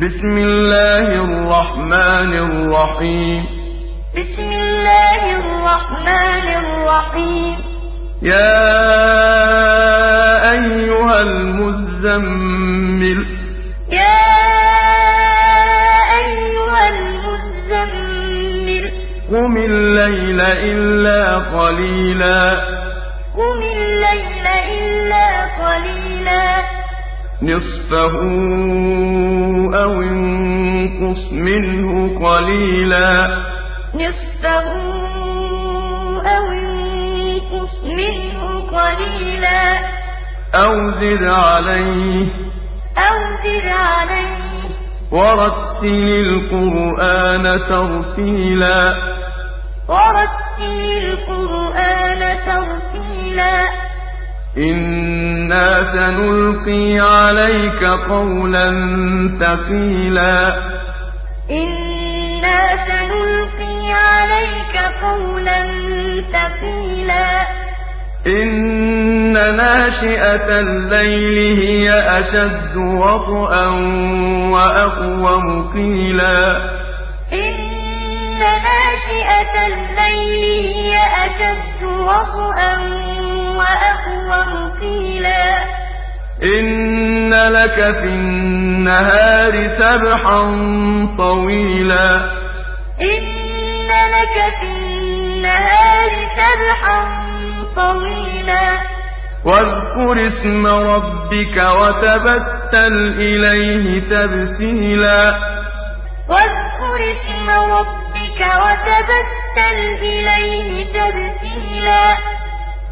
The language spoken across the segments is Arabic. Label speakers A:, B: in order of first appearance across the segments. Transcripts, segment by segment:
A: بسم الله الرحمن الرحيم
B: بسم الله الرحمن الرحيم
A: يا أيها المزمل
B: يا أيها المزمل
A: قم الليل إلا قليلا
B: قم الليل إلا قليلا
A: نصفه أو انقص منه قليلا.
B: نصفه أو انقص منه قليلا.
A: أو زد عليه.
B: أو زد عليه.
A: ورتل القرآن ترتيلا.
B: ورتل القرآن ترتيلا.
A: إنا سنلقي عليك قولا ثقيلا
B: إنا سنلقي عليك قولا ثقيلا
A: إن ناشئة الليل هي أشد وطئا وأقوم قيلا
B: إن ناشئة الليل هي أشد وطئا قيلا.
A: إن لك في النهار سبحا طويلا.
B: إن لك في النهار سبحا طويلا.
A: واذكر اسم ربك وتبتل إليه تبتيلا.
B: واذكر اسم ربك وتبتل إليه تبتيلا.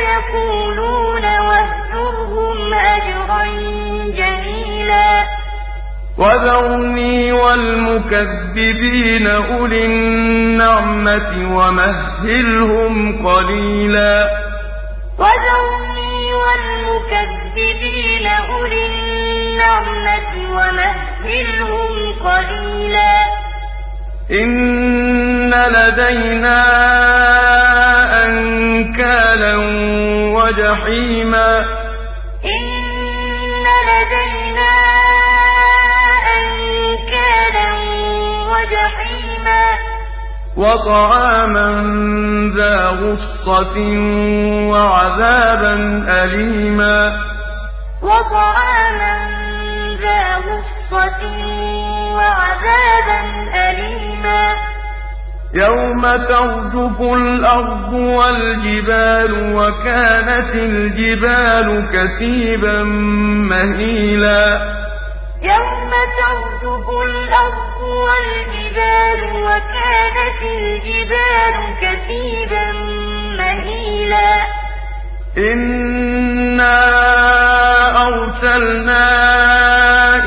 B: يقولون واهجرهم هجرا جميلا.
A: وذرني والمكذبين أولي النعمة ومهلهم قليلا.
B: وذرني والمكذبين أولي النعمة ومهلهم قليلا.
A: إن لدينا أنكالا وجحيما.
B: إن لدينا أنكالا وجحيما.
A: وطعاما ذا غصة وعذابا أليما.
B: وطعاما ذا غصة وعذابا
A: يوم ترجف الأرض والجبال وكانت الجبال كثيبا مهيلا
B: يوم ترجف الأرض والجبال وكانت الجبال كثيبا مهيلا
A: إنا أرسلنا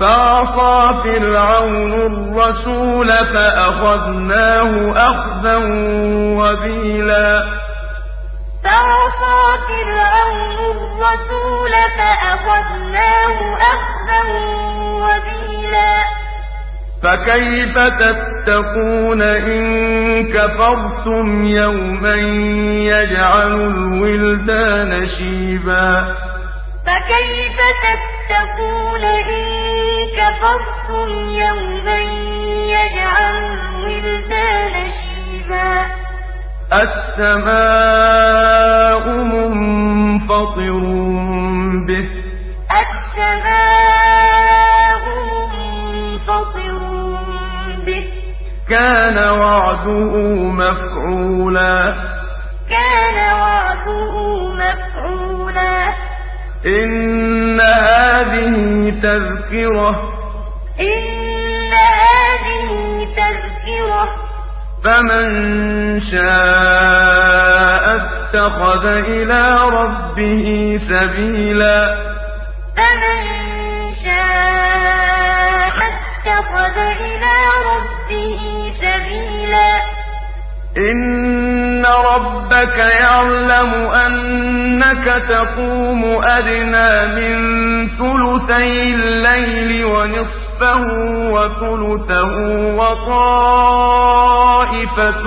A: فعصى فرعون الرسول فأخذناه أخذا وبيلا.
B: فعصى فرعون الرسول فأخذناه أخذا وبيلا.
A: فكيف تتقون إن كفرتم يوما يجعل الولدان شيبا؟
B: فكيف تتقون إن كفرتم يوما يجعل الولدان شيبا.
A: السماء منفطر به.
B: والسماء منفطر به.
A: كان وعده مفعولا.
B: كان وعده مفعولا.
A: إن هذه تذكرة. فمن شاء اتخذ إلى ربه سبيلا.
B: فمن شاء اتخذ إلى ربه سبيلا.
A: إن ربك يعلم أنك تقوم أدنى من ثلثي الليل ونصفه وثلثه وطائفة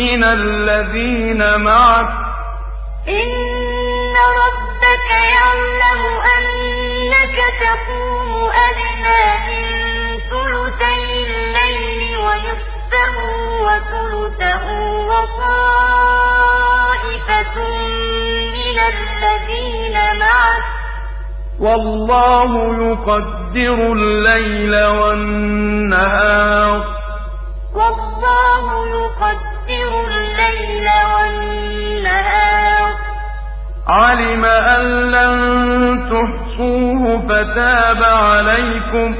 A: من الذين معك
B: إن ربك يعلم أنك تقوم
A: والله يقدر الليل والنهار.
B: والله يقدر الليل والنهار.
A: علم أن لن تحصوه فتاب عليكم.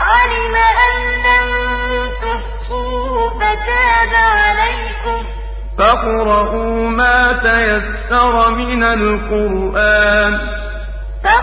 B: علم أن لن تحصوه فتاب عليكم.
A: فاقرؤوا ما تيسر من القرآن.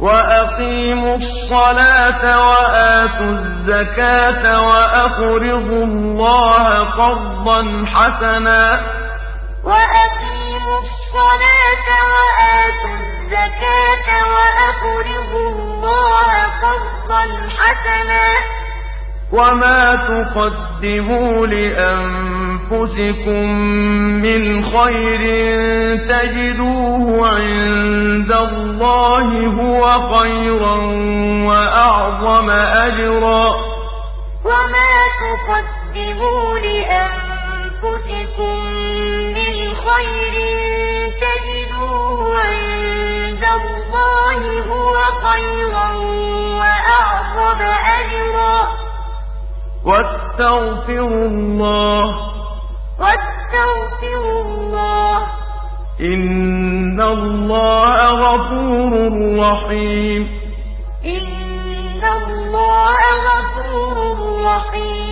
A: وأقيموا الصلاة وآتوا الزكاة وأقرضوا الله قرضا حسنا
B: وأقيموا الصلاة وآتوا الزكاة وأقرضوا الله قرضا حسنا
A: وما تقدموا لأنفسكم من خير تجدوه عند الله هو خيرا وأعظم أجرا.
B: وما تقدموا لأنفسكم من خير تجدوه عند الله هو خيرا وأعظم أجرا.
A: واستغفروا الله
B: واستغفروا الله.
A: إن الله غفور رحيم.
B: إن الله غفور رحيم.